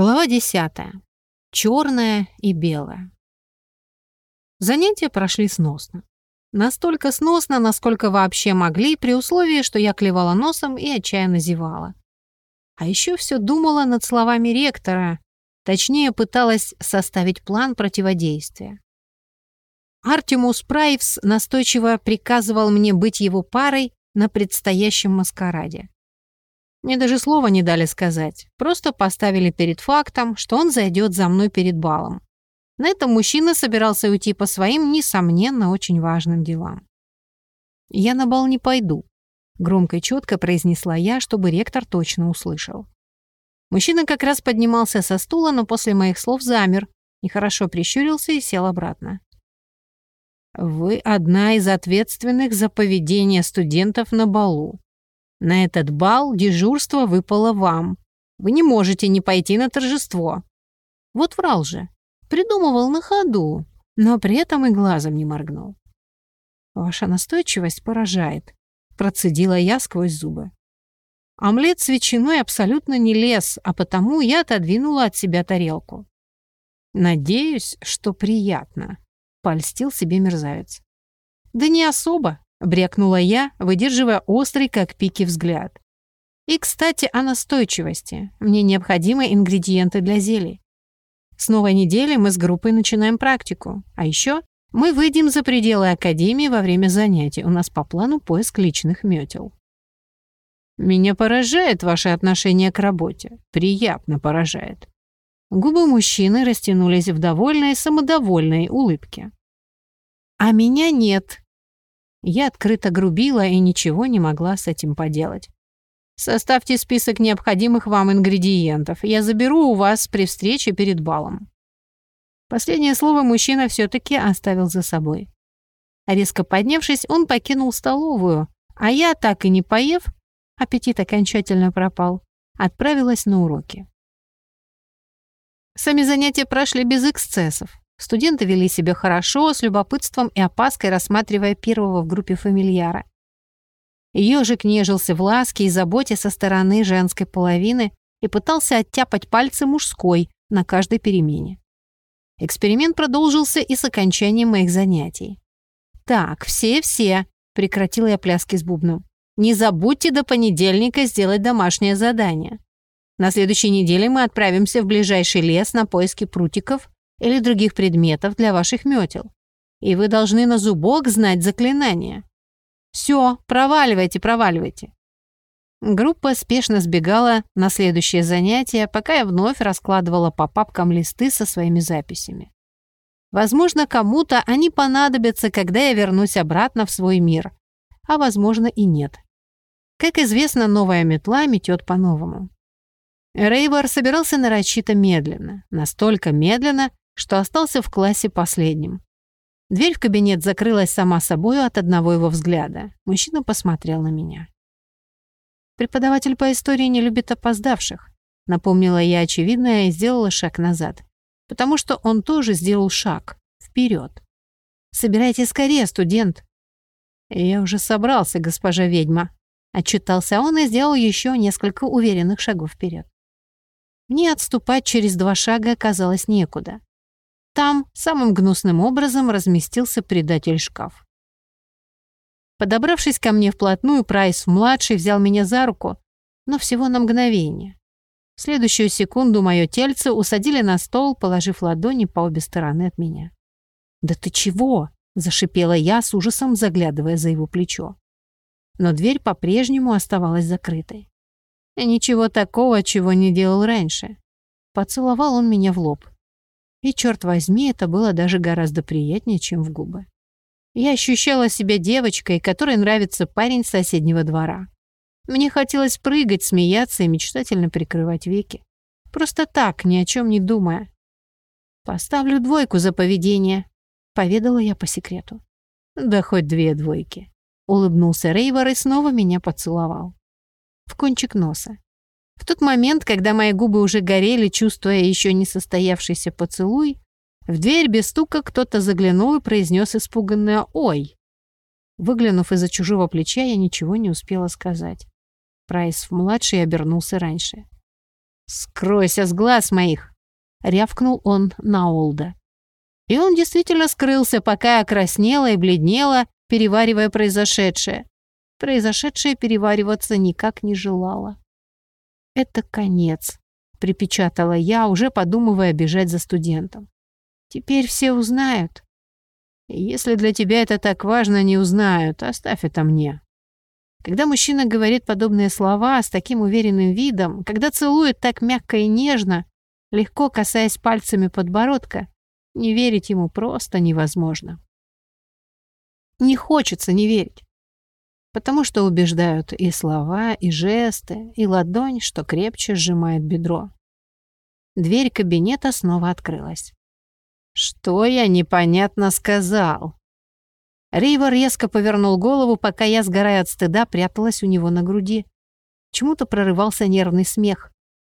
Глава 10. Черное и белое. Занятия прошли сносно. Настолько сносно, насколько вообще могли, при условии, что я клевала носом и отчаянно зевала. А еще все думала над словами ректора, точнее пыталась составить план противодействия. Артемус Прайвс настойчиво приказывал мне быть его парой на предстоящем маскараде. Мне даже слова не дали сказать, просто поставили перед фактом, что он зайдет за мной перед балом. На этом мужчина собирался уйти по своим, несомненно, очень важным делам. «Я на бал не пойду», — громко и четко произнесла я, чтобы ректор точно услышал. Мужчина как раз поднимался со стула, но после моих слов замер, нехорошо прищурился и сел обратно. «Вы одна из ответственных за поведение студентов на балу. На этот бал дежурство выпало вам. Вы не можете не пойти на торжество. Вот врал же. Придумывал на ходу, но при этом и глазом не моргнул. Ваша настойчивость поражает, процедила я сквозь зубы. Омлет с ветчиной абсолютно не лез, а потому я отодвинула от себя тарелку. «Надеюсь, что приятно», — польстил себе мерзавец. «Да не особо», Брякнула я, выдерживая острый, как пики, взгляд. И, кстати, о настойчивости. Мне необходимы ингредиенты для зелий. С новой недели мы с группой начинаем практику. А еще мы выйдем за пределы Академии во время занятий. У нас по плану поиск личных метел. Меня поражает ваше отношение к работе. Приятно поражает. Губы мужчины растянулись в довольной, самодовольной улыбке. А меня нет, я открыто грубила и ничего не могла с этим поделать. Составьте список необходимых вам ингредиентов. Я заберу у вас при встрече перед балом. Последнее слово мужчина все-таки оставил за собой. Резко поднявшись, он покинул столовую, а я, так и не поев, аппетит окончательно пропал, отправилась на уроки. Сами занятия прошли без эксцессов. Студенты вели себя хорошо, с любопытством и опаской рассматривая первого в группе фамильяра. Ежик нежился в ласке и заботе со стороны женской половины и пытался оттяпать пальцы мужской на каждой перемене. Эксперимент продолжился и с окончанием моих занятий. «Так, все-все», — прекратила я пляски с бубном. «Не забудьте до понедельника сделать домашнее задание. На следующей неделе мы отправимся в ближайший лес на поиски прутиков или других предметов для ваших метел. И вы должны на зубок знать заклинание. Все, проваливайте, проваливайте. Группа спешно сбегала на следующее занятие, пока я вновь раскладывала по папкам листы со своими записями. Возможно, кому-то они понадобятся, когда я вернусь обратно в свой мир, а возможно и нет. Как известно, новая метла метет по-новому. Рейвор собирался нарочито медленно, настолько медленно, что остался в классе последним. Дверь в кабинет закрылась сама собой от одного его взгляда. Мужчина посмотрел на меня. «Преподаватель по истории не любит опоздавших», напомнила я очевидное и сделала шаг назад. Потому что он тоже сделал шаг вперед. «Собирайтесь скорее, студент!» «Я уже собрался, госпожа ведьма», отчитался он и сделал еще несколько уверенных шагов вперед. Мне отступать через два шага оказалось некуда. Там самым гнусным образом разместился предатель-шкаф. Подобравшись ко мне вплотную, Прайс-младший взял меня за руку, но всего на мгновение. В следующую секунду мое тельце усадили на стол, положив ладони по обе стороны от меня. «Да ты чего?» – зашипела я с ужасом, заглядывая за его плечо. Но дверь по-прежнему оставалась закрытой. Ничего такого, чего не делал раньше. Поцеловал он меня в лоб. И, черт возьми, это было даже гораздо приятнее, чем в губы. Я ощущала себя девочкой, которой нравится парень соседнего двора. Мне хотелось прыгать, смеяться и мечтательно прикрывать веки. Просто так, ни о чем не думая. «Поставлю двойку за поведение», — поведала я по секрету. «Да хоть две двойки», — улыбнулся Рейвор и снова меня поцеловал. В кончик носа. В тот момент, когда мои губы уже горели, чувствуя еще не состоявшийся поцелуй, в дверь без стука кто-то заглянул и произнес испуганное «Ой!». Выглянув из-за чужого плеча, я ничего не успела сказать. Прайс-младший обернулся раньше. «Скройся с глаз моих!» — рявкнул он на Олда. И он действительно скрылся, пока я краснела и бледнела, переваривая произошедшее. Произошедшее перевариваться никак не желала. «Это конец», — припечатала я, уже подумывая бежать за студентом. «Теперь все узнают». «Если для тебя это так важно, не узнают. Оставь это мне». Когда мужчина говорит подобные слова с таким уверенным видом, когда целует так мягко и нежно, легко касаясь пальцами подбородка, не верить ему просто невозможно. Не хочется не верить. Потому что убеждают и слова, и жесты, и ладонь, что крепче сжимает бедро. Дверь кабинета снова открылась. «Что я непонятно сказал?» Рейва резко повернул голову, пока я, сгорая от стыда, пряталась у него на груди. Чему-то прорывался нервный смех.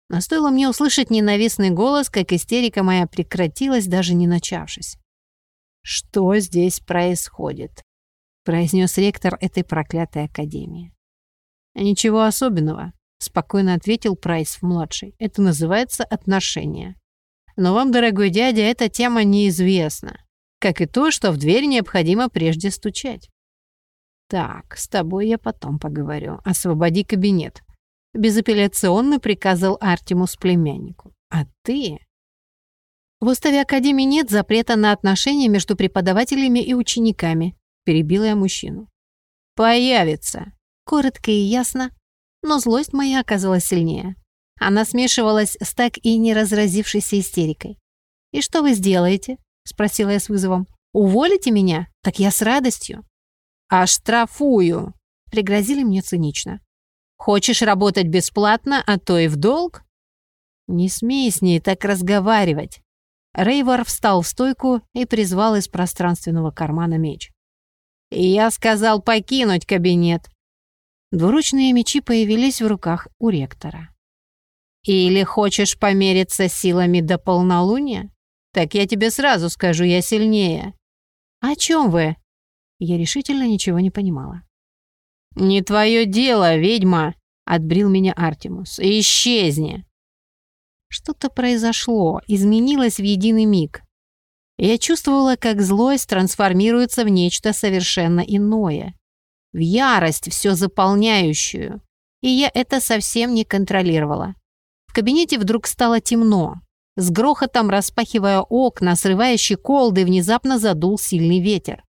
Но стоило мне услышать ненавистный голос, как истерика моя прекратилась, даже не начавшись. «Что здесь происходит?» — произнес ректор этой проклятой академии. «Ничего особенного», — спокойно ответил Прайс-младший. «Это называется отношения. Но вам, дорогой дядя, эта тема неизвестна, как и то, что в дверь необходимо прежде стучать». «Так, с тобой я потом поговорю. Освободи кабинет безапелляционно приказал Артемус племяннику. А ты... В уставе Академии нет запрета на отношения между преподавателями и учениками, перебила я мужчину. Появится. Коротко и ясно, но злость моя оказалась сильнее. Она смешивалась с так и не разразившейся истерикой. «И что вы сделаете?» — спросила я с вызовом. «Уволите меня? Так я с радостью». «Оштрафую!» — пригрозили мне цинично. Хочешь работать бесплатно, а то и в долг? Не смей с ней так разговаривать. Рейвор встал в стойку и призвал из пространственного кармана меч. Я сказал покинуть кабинет. Двуручные мечи появились в руках у ректора. Или хочешь помериться силами до полнолуния? Так я тебе сразу скажу, я сильнее. О чем вы? Я решительно ничего не понимала. «Не твое дело, ведьма!» — отбрил меня Артемус. «Исчезни!» Что-то произошло, изменилось в единый миг. Я чувствовала, как злость трансформируется в нечто совершенно иное. В ярость, все заполняющую. И я это совсем не контролировала. В кабинете вдруг стало темно. С грохотом распахивая окна, срывая щеколды, внезапно задул сильный ветер.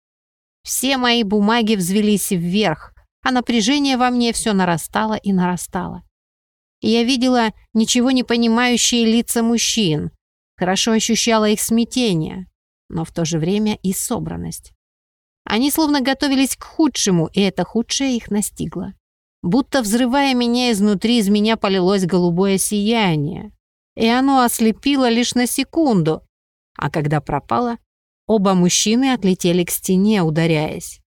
Все мои бумаги взвелись вверх, а напряжение во мне все нарастало и нарастало. Я видела ничего не понимающие лица мужчин, хорошо ощущала их смятение, но в то же время и собранность. Они словно готовились к худшему, и это худшее их настигло. Будто взрывая меня изнутри, из меня полилось голубое сияние. И оно ослепило лишь на секунду, а когда пропало, оба мужчины отлетели к стене, ударяясь.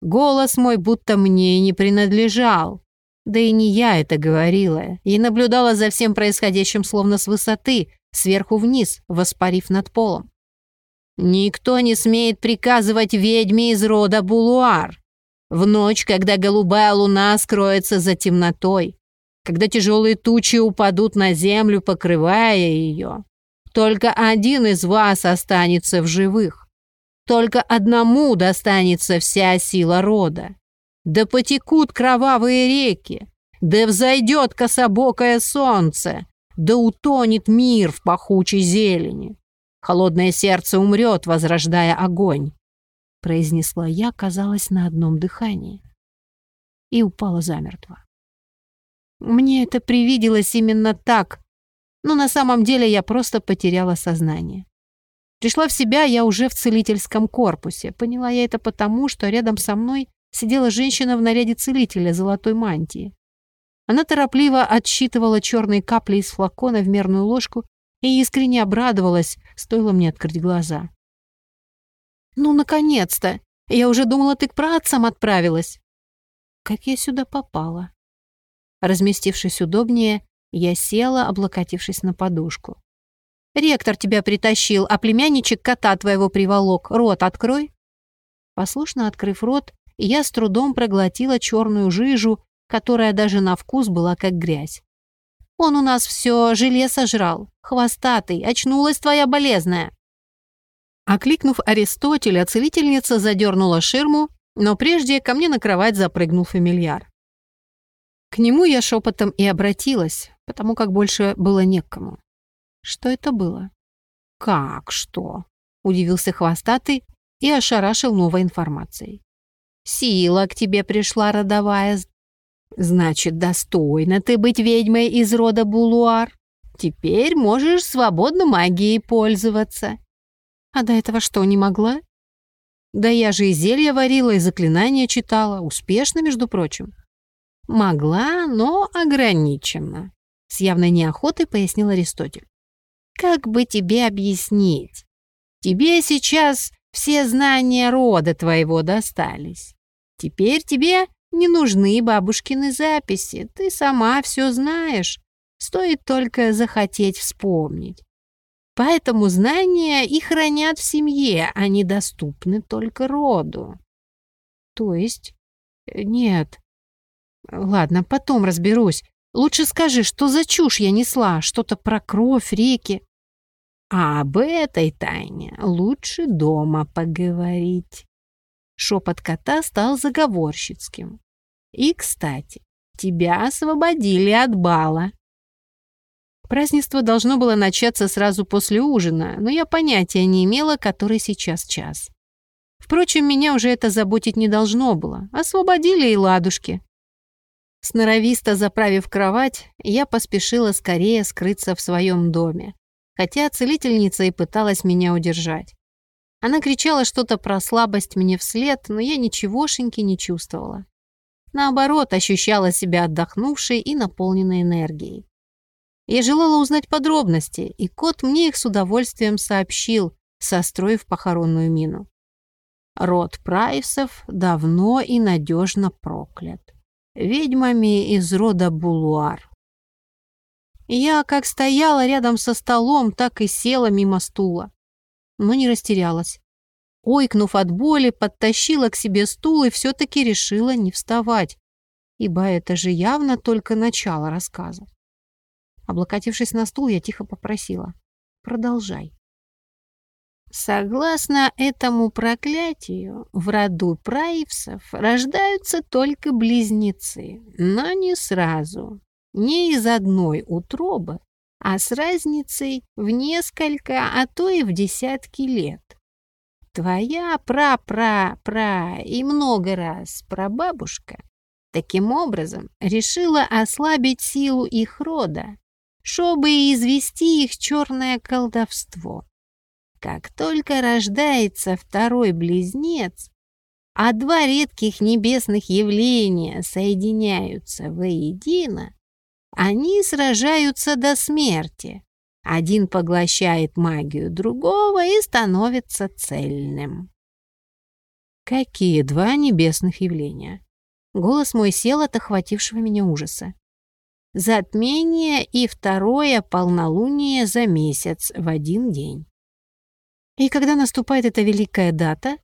Голос мой будто мне не принадлежал. Да и не я это говорила, и наблюдала за всем происходящим словно с высоты, сверху вниз, воспарив над полом. Никто не смеет приказывать ведьме из рода Булуар. В ночь, когда голубая луна скроется за темнотой, когда тяжелые тучи упадут на землю, покрывая ее, только один из вас останется в живых. Только одному достанется вся сила рода. Да потекут кровавые реки, да взойдет кособокое солнце, да утонет мир в пахучей зелени. Холодное сердце умрет, возрождая огонь, произнесла я, казалось, на одном дыхании. И упала замертво. Мне это привиделось именно так, но на самом деле я просто потеряла сознание. Пришла в себя я уже в целительском корпусе. Поняла я это потому, что рядом со мной сидела женщина в наряде целителя золотой мантии. Она торопливо отсчитывала черные капли из флакона в мерную ложку и искренне обрадовалась, стоило мне открыть глаза. «Ну, наконец-то! Я уже думала, ты к праотцам отправилась!» Как я сюда попала? Разместившись удобнее, я села, облокотившись на подушку. Ректор тебя притащил, а племянничек кота твоего приволок. Рот открой». Послушно открыв рот, я с трудом проглотила черную жижу, которая даже на вкус была как грязь. Он у нас все желе сожрал. Хвостатый, очнулась твоя болезная». Окликнув Аристотеля, целительница задернула ширму, но прежде ко мне на кровать запрыгнул фамильяр. К нему я шепотом и обратилась, потому как больше было некому. Что это было? «Как что?» — удивился хвостатый и ошарашил новой информацией. «Сила к тебе пришла родовая. Значит, достойна ты быть ведьмой из рода Булуар. Теперь можешь свободно магией пользоваться». «А до этого что, не могла?» «Да я же и зелья варила, и заклинания читала. Успешно, между прочим». «Могла, но ограниченно», — с явной неохотой пояснил Аристотель. «Как бы тебе объяснить? Тебе сейчас все знания рода твоего достались. Теперь тебе не нужны бабушкины записи, ты сама все знаешь. Стоит только захотеть вспомнить. Поэтому знания и хранят в семье, они доступны только роду. То есть... Э, нет. Ладно, потом разберусь. Лучше скажи, что за чушь я несла? Что-то про кровь, реки. А об этой тайне лучше дома поговорить. Шепот кота стал заговорщицким. И, кстати, тебя освободили от бала. Празднество должно было начаться сразу после ужина, но я понятия не имела, который сейчас час. Впрочем, меня уже это заботить не должно было. Освободили и ладушки. Сноровисто заправив кровать, я поспешила скорее скрыться в своем доме хотя целительница и пыталась меня удержать. Она кричала что-то про слабость мне вслед, но я ничегошеньки не чувствовала. Наоборот, ощущала себя отдохнувшей и наполненной энергией. Я желала узнать подробности, и кот мне их с удовольствием сообщил, состроив похоронную мину. Род Прайсов давно и надежно проклят. Ведьмами из рода Булуар. Я как стояла рядом со столом, так и села мимо стула. Но не растерялась. Ойкнув от боли, подтащила к себе стул и все-таки решила не вставать, ибо это же явно только начало рассказа. Облокотившись на стул, я тихо попросила. «Продолжай». Согласно этому проклятию, в роду праивсов рождаются только близнецы, но не сразу не из одной утробы, а с разницей в несколько, а то и в десятки лет. Твоя пра-пра-пра и много раз прабабушка таким образом решила ослабить силу их рода, чтобы извести их черное колдовство. Как только рождается второй близнец, а два редких небесных явления соединяются воедино, они сражаются до смерти. Один поглощает магию другого и становится цельным. Какие два небесных явления? Голос мой сел от охватившего меня ужаса. Затмение и второе полнолуние за месяц в один день. И когда наступает эта великая дата?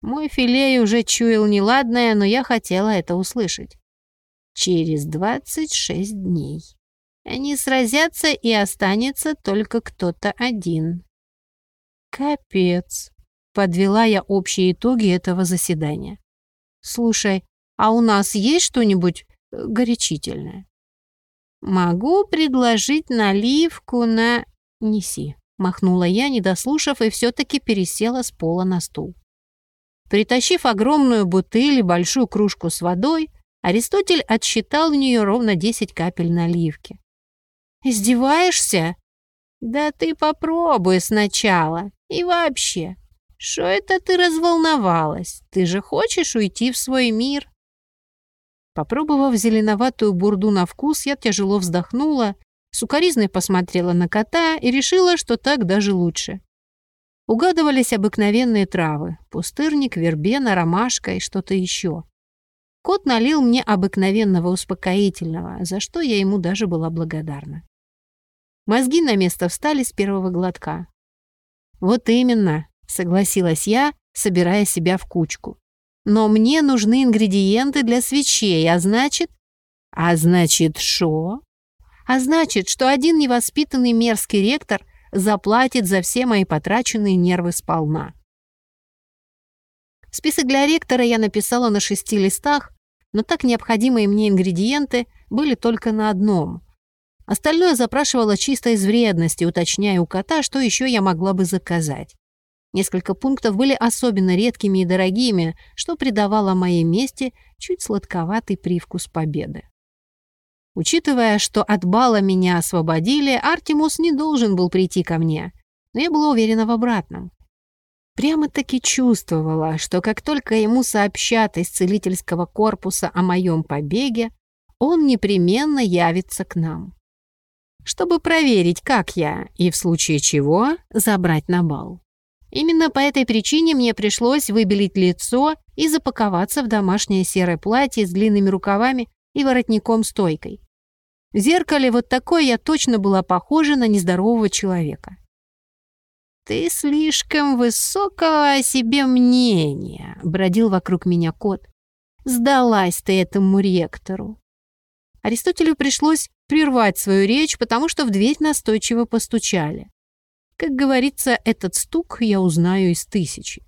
Мой филей уже чуял неладное, но я хотела это услышать через 26 дней. Они сразятся, и останется только кто-то один. Капец. Подвела я общие итоги этого заседания. Слушай, а у нас есть что-нибудь э, горячительное? Могу предложить наливку на... Неси. Махнула я, не дослушав, и все-таки пересела с пола на стул. Притащив огромную бутыль и большую кружку с водой, Аристотель отсчитал в нее ровно 10 капель наливки. «Издеваешься?» «Да ты попробуй сначала. И вообще, что это ты разволновалась? Ты же хочешь уйти в свой мир?» Попробовав зеленоватую бурду на вкус, я тяжело вздохнула, сукоризной посмотрела на кота и решила, что так даже лучше. Угадывались обыкновенные травы – пустырник, вербена, ромашка и что-то еще. Кот налил мне обыкновенного успокоительного, за что я ему даже была благодарна. Мозги на место встали с первого глотка. «Вот именно», — согласилась я, собирая себя в кучку. «Но мне нужны ингредиенты для свечей, а значит...» «А значит, шо?» а значит, что один невоспитанный мерзкий ректор заплатит за все мои потраченные нервы сполна. Список для ректора я написала на шести листах, но так необходимые мне ингредиенты были только на одном. Остальное запрашивала чисто из вредности, уточняя у кота, что еще я могла бы заказать. Несколько пунктов были особенно редкими и дорогими, что придавало моей мести чуть сладковатый привкус победы. Учитывая, что от бала меня освободили, Артемус не должен был прийти ко мне, но я была уверена в обратном. Прямо-таки чувствовала, что как только ему сообщат из целительского корпуса о моем побеге, он непременно явится к нам. Чтобы проверить, как я, и в случае чего забрать на бал. Именно по этой причине мне пришлось выбелить лицо и запаковаться в домашнее серое платье с длинными рукавами и воротником-стойкой. В зеркале вот такой я точно была похожа на нездорового человека. «Ты слишком высокого о себе мнения», — бродил вокруг меня кот. «Сдалась ты этому ректору». Аристотелю пришлось прервать свою речь, потому что в дверь настойчиво постучали. Как говорится, этот стук я узнаю из тысячи.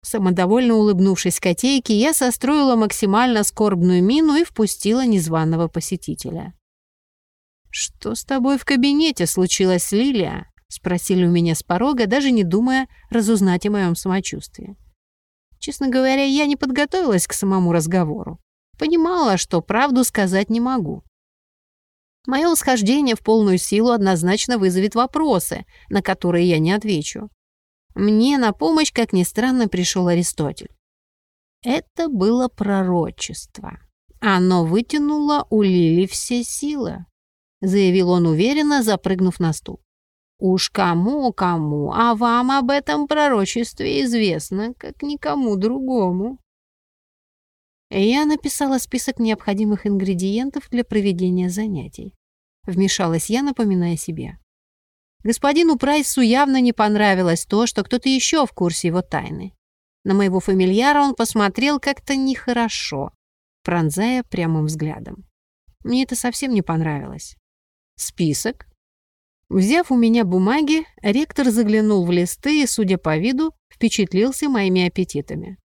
Самодовольно улыбнувшись котейке, я состроила максимально скорбную мину и впустила незваного посетителя. «Что с тобой в кабинете случилось, Лилия?» — спросили у меня с порога, даже не думая разузнать о моем самочувствии. Честно говоря, я не подготовилась к самому разговору. Понимала, что правду сказать не могу. Мое восхождение в полную силу однозначно вызовет вопросы, на которые я не отвечу. Мне на помощь, как ни странно, пришел Аристотель. Это было пророчество. Оно вытянуло у Лили все силы, заявил он уверенно, запрыгнув на стул. Уж кому-кому, а вам об этом пророчестве известно, как никому другому. Я написала список необходимых ингредиентов для проведения занятий. Вмешалась я, напоминая себе. Господину Прайсу явно не понравилось то, что кто-то еще в курсе его тайны. На моего фамильяра он посмотрел как-то нехорошо, пронзая прямым взглядом. Мне это совсем не понравилось. Список. Взяв у меня бумаги, ректор заглянул в листы и, судя по виду, впечатлился моими аппетитами.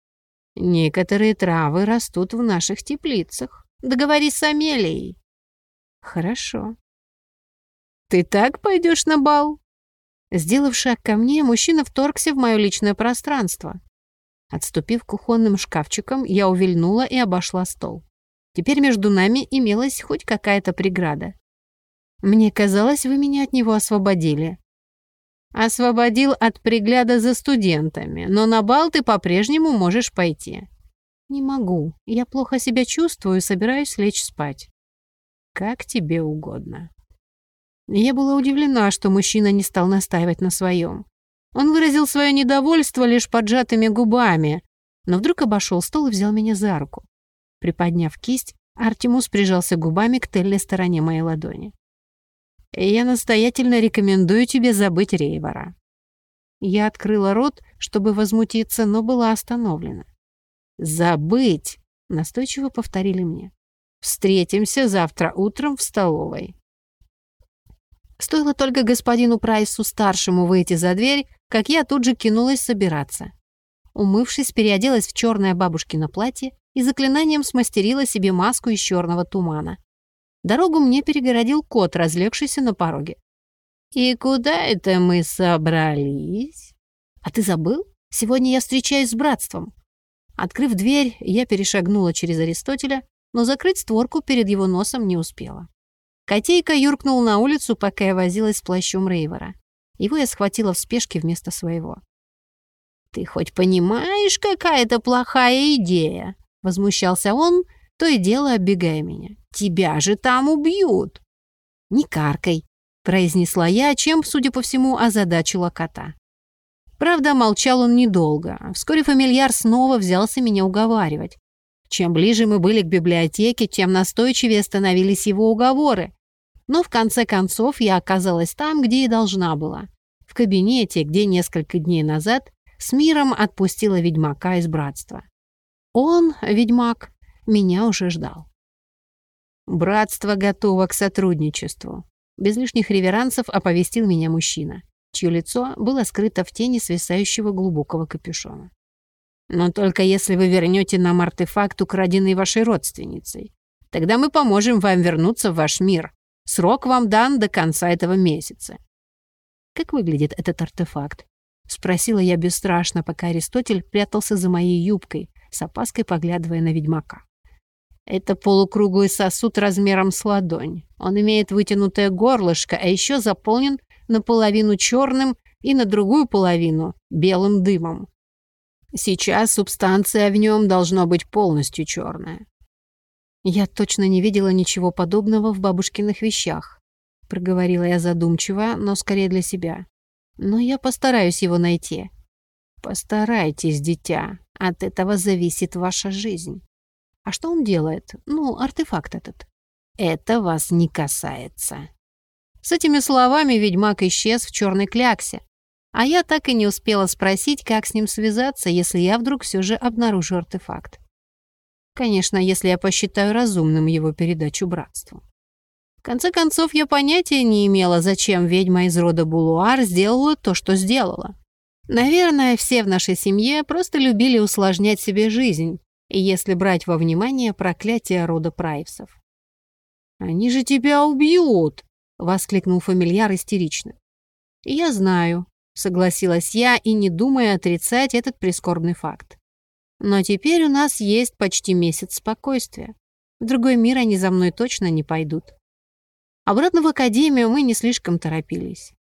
Некоторые травы растут в наших теплицах. Договорись с Амелией. Хорошо. «Ты так пойдешь на бал?» Сделав шаг ко мне, мужчина вторгся в мое личное пространство. Отступив кухонным шкафчикам, я увильнула и обошла стол. Теперь между нами имелась хоть какая-то преграда. Мне казалось, вы меня от него освободили. Освободил от пригляда за студентами, но на бал ты по-прежнему можешь пойти. Не могу. Я плохо себя чувствую и собираюсь лечь спать. Как тебе угодно. Я была удивлена, что мужчина не стал настаивать на своем. Он выразил свое недовольство лишь поджатыми губами, но вдруг обошел стол и взял меня за руку. Приподняв кисть, Артемус прижался губами к тыльной стороне моей ладони. «Я настоятельно рекомендую тебе забыть Рейвора». Я открыла рот, чтобы возмутиться, но была остановлена. «Забыть!» — настойчиво повторили мне. «Встретимся завтра утром в столовой». Стоило только господину Прайсу-старшему выйти за дверь, как я тут же кинулась собираться. Умывшись, переоделась в черное бабушкино платье и заклинанием смастерила себе маску из черного тумана. Дорогу мне перегородил кот, разлегшийся на пороге. «И куда это мы собрались?» «А ты забыл? Сегодня я встречаюсь с братством». Открыв дверь, я перешагнула через Аристотеля, но закрыть створку перед его носом не успела. Котейка юркнул на улицу, пока я возилась с плащом Рейвора. Его я схватила в спешке вместо своего. «Ты хоть понимаешь, какая это плохая идея?» Возмущался он, то и дело оббегая меня. «Тебя же там убьют!» «Не каркай», — произнесла я, чем, судя по всему, озадачила кота. Правда, молчал он недолго. Вскоре фамильяр снова взялся меня уговаривать. Чем ближе мы были к библиотеке, тем настойчивее становились его уговоры. Но в конце концов я оказалась там, где и должна была. В кабинете, где несколько дней назад с миром отпустила ведьмака из братства. Он, ведьмак, меня уже ждал. Братство готово к сотрудничеству. Без лишних реверансов оповестил меня мужчина, чье лицо было скрыто в тени свисающего глубокого капюшона. Но только если вы вернете нам артефакт, украденный вашей родственницей. Тогда мы поможем вам вернуться в ваш мир. Срок вам дан до конца этого месяца. Как выглядит этот артефакт? Спросила я бесстрашно, пока Аристотель прятался за моей юбкой, с опаской поглядывая на ведьмака. Это полукруглый сосуд размером с ладонь. Он имеет вытянутое горлышко, а еще заполнен наполовину черным и на другую половину белым дымом. Сейчас субстанция в нем должно быть полностью черная. Я точно не видела ничего подобного в бабушкиных вещах, проговорила я задумчиво, но скорее для себя. Но я постараюсь его найти. Постарайтесь, дитя. От этого зависит ваша жизнь. А что он делает? Ну, артефакт этот. Это вас не касается. С этими словами ведьмак исчез в черной кляксе. А я так и не успела спросить, как с ним связаться, если я вдруг все же обнаружу артефакт. Конечно, если я посчитаю разумным его передачу братству. В конце концов, я понятия не имела, зачем ведьма из рода Булуар сделала то, что сделала. Наверное, все в нашей семье просто любили усложнять себе жизнь, если брать во внимание проклятие рода Прайвсов. «Они же тебя убьют!» — воскликнул фамильяр истерично. «Я знаю», — согласилась я и не думая отрицать этот прискорбный факт. «Но теперь у нас есть почти месяц спокойствия. В другой мир они за мной точно не пойдут». Обратно в академию мы не слишком торопились.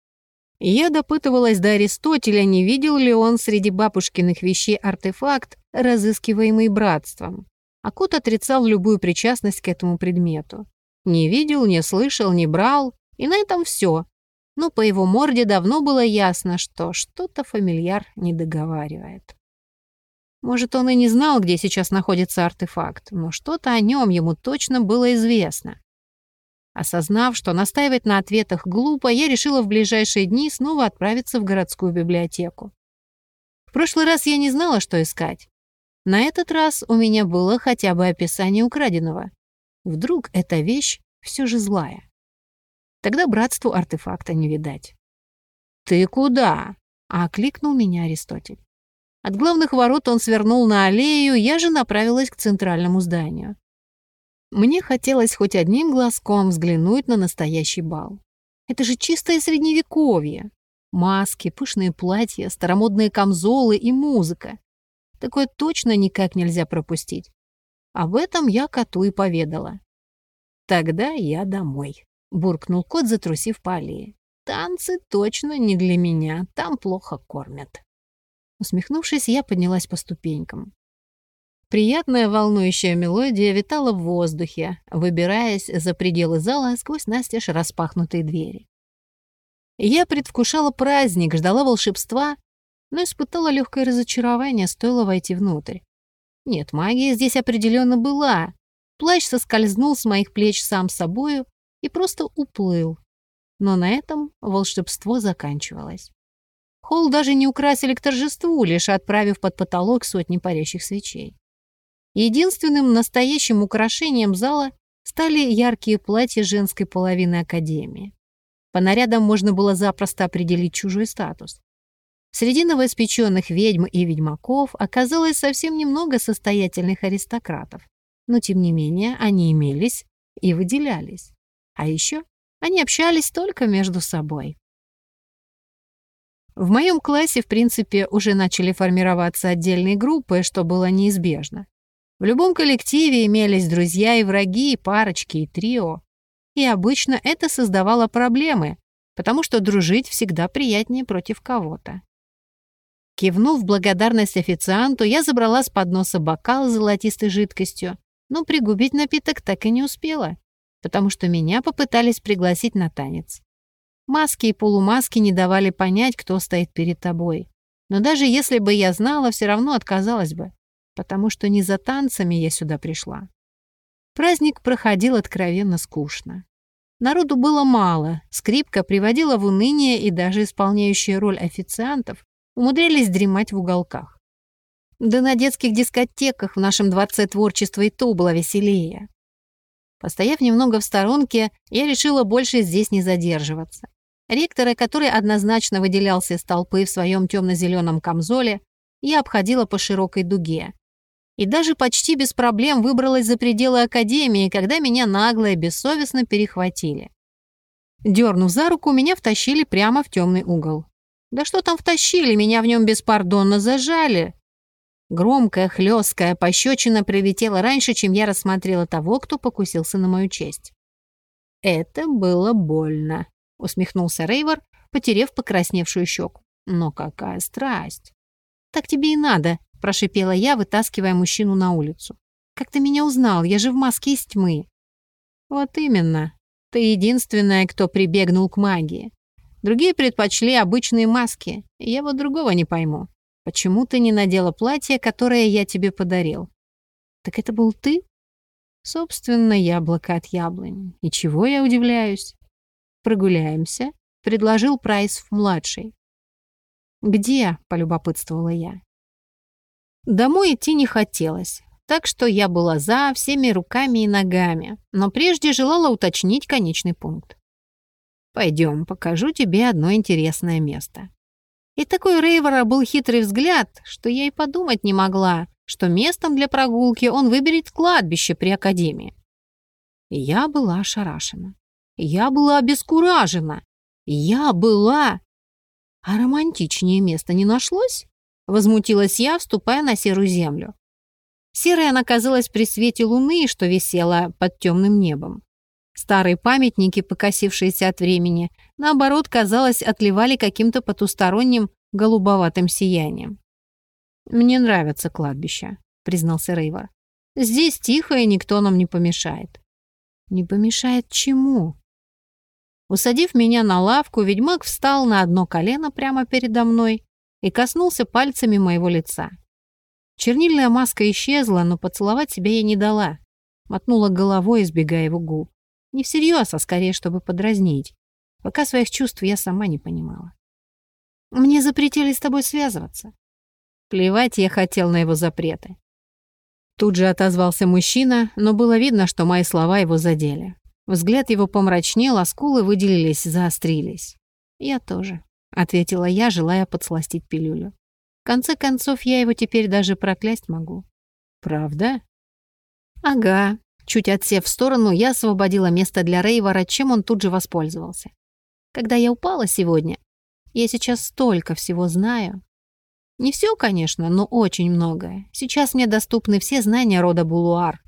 Я допытывалась до Аристотеля, не видел ли он среди бабушкиных вещей артефакт, разыскиваемый братством. А кот отрицал любую причастность к этому предмету. Не видел, не слышал, не брал, и на этом все. Но по его морде давно было ясно, что что-то фамильяр не договаривает. Может, он и не знал, где сейчас находится артефакт, но что-то о нем ему точно было известно. Осознав, что настаивать на ответах глупо, я решила в ближайшие дни снова отправиться в городскую библиотеку. В прошлый раз я не знала, что искать. На этот раз у меня было хотя бы описание украденного. Вдруг эта вещь все же злая. Тогда братству артефакта не видать. «Ты куда?» — окликнул меня Аристотель. От главных ворот он свернул на аллею, я же направилась к центральному зданию. Мне хотелось хоть одним глазком взглянуть на настоящий бал. Это же чистое средневековье. Маски, пышные платья, старомодные камзолы и музыка. Такое точно никак нельзя пропустить. Об этом я коту и поведала. «Тогда я домой», — буркнул кот, затрусив по аллее. «Танцы точно не для меня, там плохо кормят». Усмехнувшись, я поднялась по ступенькам. Приятная волнующая мелодия витала в воздухе, выбираясь за пределы зала сквозь настежь распахнутые двери. Я предвкушала праздник, ждала волшебства, но испытала легкое разочарование, стоило войти внутрь. Нет, магия здесь определенно была. Плащ соскользнул с моих плеч сам собою и просто уплыл. Но на этом волшебство заканчивалось. Холл даже не украсили к торжеству, лишь отправив под потолок сотни парящих свечей. Единственным настоящим украшением зала стали яркие платья женской половины Академии. По нарядам можно было запросто определить чужой статус. Среди новоиспеченных ведьм и ведьмаков оказалось совсем немного состоятельных аристократов, но тем не менее они имелись и выделялись. А еще они общались только между собой. В моем классе, в принципе, уже начали формироваться отдельные группы, что было неизбежно. В любом коллективе имелись друзья и враги, и парочки, и трио. И обычно это создавало проблемы, потому что дружить всегда приятнее против кого-то. Кивнув благодарность официанту, я забрала с подноса бокал с золотистой жидкостью, но пригубить напиток так и не успела, потому что меня попытались пригласить на танец. Маски и полумаски не давали понять, кто стоит перед тобой. Но даже если бы я знала, все равно отказалась бы потому что не за танцами я сюда пришла. Праздник проходил откровенно скучно. Народу было мало, скрипка приводила в уныние, и даже исполняющие роль официантов умудрялись дремать в уголках. Да на детских дискотеках в нашем дворце творчества и то было веселее. Постояв немного в сторонке, я решила больше здесь не задерживаться. Ректора, который однозначно выделялся из толпы в своем темно-зеленом камзоле, я обходила по широкой дуге. И даже почти без проблем выбралась за пределы академии, когда меня нагло и бессовестно перехватили. Дернув за руку, меня втащили прямо в темный угол. Да что там втащили, меня в нем беспардонно зажали. Громкая, хлесткая пощечина прилетела раньше, чем я рассмотрела того, кто покусился на мою честь. «Это было больно», — усмехнулся Рейвор, потерев покрасневшую щеку. «Но какая страсть!» «Так тебе и надо», — прошипела я, вытаскивая мужчину на улицу. «Как ты меня узнал? Я же в маске из тьмы». «Вот именно. Ты единственная, кто прибегнул к магии. Другие предпочли обычные маски. Я вот другого не пойму. Почему ты не надела платье, которое я тебе подарил? Так это был ты? Собственно, яблоко от яблони. И чего я удивляюсь? Прогуляемся, предложил Прайс-младший. Где? полюбопытствовала я. Домой идти не хотелось, так что я была за всеми руками и ногами, но прежде желала уточнить конечный пункт. Пойдем, покажу тебе одно интересное место. И такой Рейвора был хитрый взгляд, что я и подумать не могла, что местом для прогулки он выберет кладбище при академии. Я была ошарашена. Я была обескуражена. Я была... А романтичнее места не нашлось? Возмутилась я, вступая на серую землю. Серая она казалась при свете луны, что висела под темным небом. Старые памятники, покосившиеся от времени, наоборот, казалось, отливали каким-то потусторонним голубоватым сиянием. «Мне нравится кладбище», — признался Рейвор. «Здесь тихо, и никто нам не помешает». «Не помешает чему?» Усадив меня на лавку, ведьмак встал на одно колено прямо передо мной и коснулся пальцами моего лица. Чернильная маска исчезла, но поцеловать себя я не дала. Мотнула головой, избегая его губ. Не всерьез, а скорее, чтобы подразнить. Пока своих чувств я сама не понимала. Мне запретили с тобой связываться. Плевать я хотел на его запреты. Тут же отозвался мужчина, но было видно, что мои слова его задели. Взгляд его помрачнел, а скулы выделились, заострились. «Я тоже», — ответила я, желая подсластить пилюлю. «В конце концов, я его теперь даже проклясть могу». «Правда?» «Ага», Чуть отсев в сторону, я освободила место для Рейвора, чем он тут же воспользовался. Когда я упала сегодня, я сейчас столько всего знаю. Не все, конечно, но очень многое. Сейчас мне доступны все знания рода Булуар.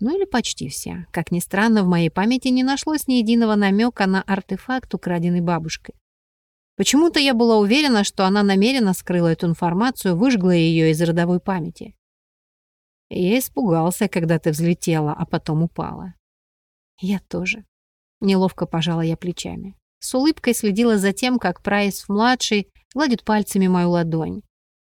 Ну или почти все. Как ни странно, в моей памяти не нашлось ни единого намека на артефакт, украденный бабушкой. Почему-то я была уверена, что она намеренно скрыла эту информацию, выжгла ее из родовой памяти. Я испугался, когда ты взлетела, а потом упала. Я тоже. Неловко пожала я плечами. С улыбкой следила за тем, как Прайс-младший гладит пальцами мою ладонь.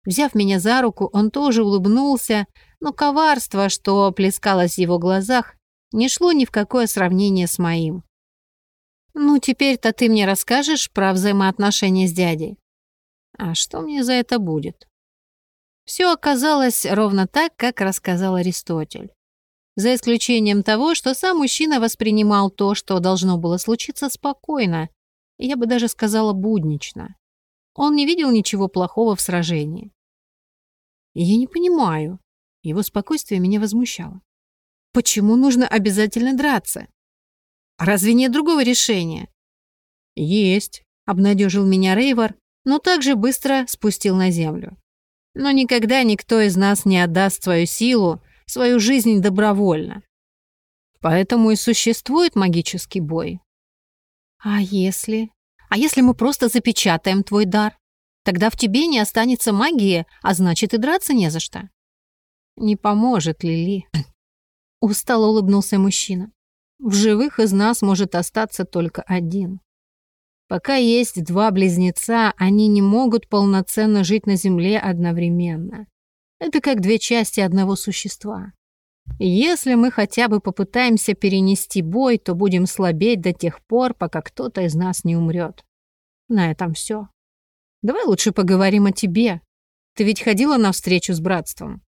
Взяв меня за руку, он тоже улыбнулся, но коварство, что плескалось в его глазах, не шло ни в какое сравнение с моим. «Ну, теперь-то ты мне расскажешь про взаимоотношения с дядей?» «А что мне за это будет?» Все оказалось ровно так, как рассказал Аристотель. За исключением того, что сам мужчина воспринимал то, что должно было случиться, спокойно, я бы даже сказала буднично. Он не видел ничего плохого в сражении. я не понимаю. Его спокойствие меня возмущало. Почему нужно обязательно драться? Разве нет другого решения? Есть, обнадежил меня Рейвор, но также быстро спустил на землю. Но никогда никто из нас не отдаст свою силу, свою жизнь добровольно. Поэтому и существует магический бой. А если? А если мы просто запечатаем твой дар? Тогда в тебе не останется магии, а значит и драться не за что. Не поможет, Лили. Устало улыбнулся мужчина. В живых из нас может остаться только один. Пока есть два близнеца, они не могут полноценно жить на Земле одновременно. Это как две части одного существа. Если мы хотя бы попытаемся перенести бой, то будем слабеть до тех пор, пока кто-то из нас не умрет. На этом все. Давай лучше поговорим о тебе. Ты ведь ходила на встречу с братством?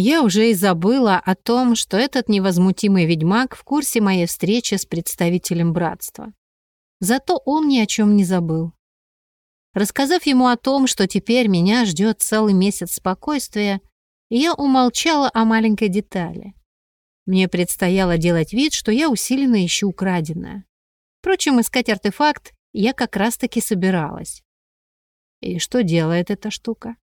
Я уже и забыла о том, что этот невозмутимый ведьмак в курсе моей встречи с представителем братства. Зато он ни о чем не забыл. Рассказав ему о том, что теперь меня ждет целый месяц спокойствия, я умолчала о маленькой детали. Мне предстояло делать вид, что я усиленно ищу украденное. Впрочем, искать артефакт я как раз-таки собиралась. И что делает эта штука?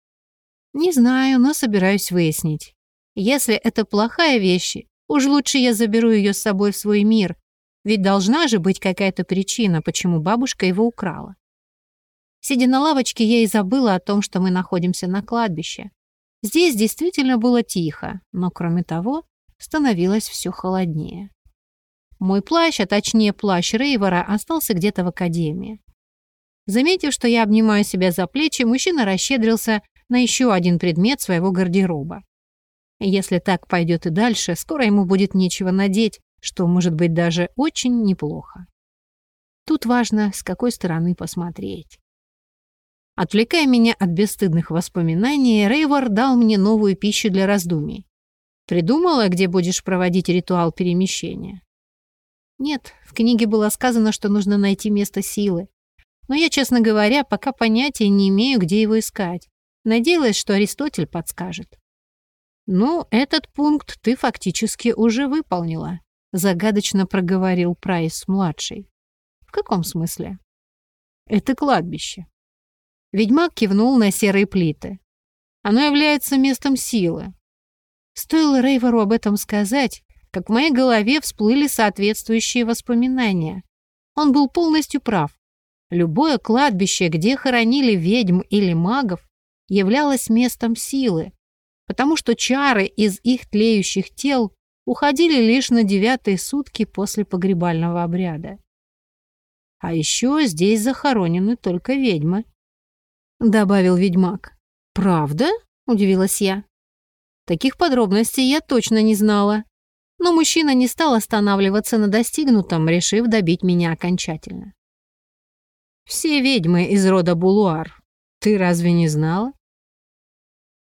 Не знаю, но собираюсь выяснить. Если это плохая вещь, уж лучше я заберу ее с собой в свой мир, ведь должна же быть какая-то причина, почему бабушка его украла. Сидя на лавочке, я и забыла о том, что мы находимся на кладбище. Здесь действительно было тихо, но кроме того, становилось все холоднее. Мой плащ, а точнее плащ Рейвора, остался где-то в академии. Заметив, что я обнимаю себя за плечи, мужчина расщедрился на еще один предмет своего гардероба. Если так пойдет и дальше, скоро ему будет нечего надеть, что может быть даже очень неплохо. Тут важно, с какой стороны посмотреть. Отвлекая меня от бесстыдных воспоминаний, Рейвор дал мне новую пищу для раздумий. Придумала, где будешь проводить ритуал перемещения? Нет, в книге было сказано, что нужно найти место силы. Но я, честно говоря, пока понятия не имею, где его искать. Надеялась, что Аристотель подскажет. «Ну, этот пункт ты фактически уже выполнила», — загадочно проговорил Прайс-младший. «В каком смысле?» «Это кладбище». Ведьмак кивнул на серые плиты. «Оно является местом силы». Стоило Рейвору об этом сказать, как в моей голове всплыли соответствующие воспоминания. Он был полностью прав. Любое кладбище, где хоронили ведьм или магов, являлось местом силы, потому что чары из их тлеющих тел уходили лишь на девятые сутки после погребального обряда. А еще здесь захоронены только ведьмы, добавил ведьмак. Правда? удивилась я. Таких подробностей я точно не знала. Но мужчина не стал останавливаться на достигнутом, решив добить меня окончательно. «Все ведьмы из рода Булуар. Ты разве не знала?»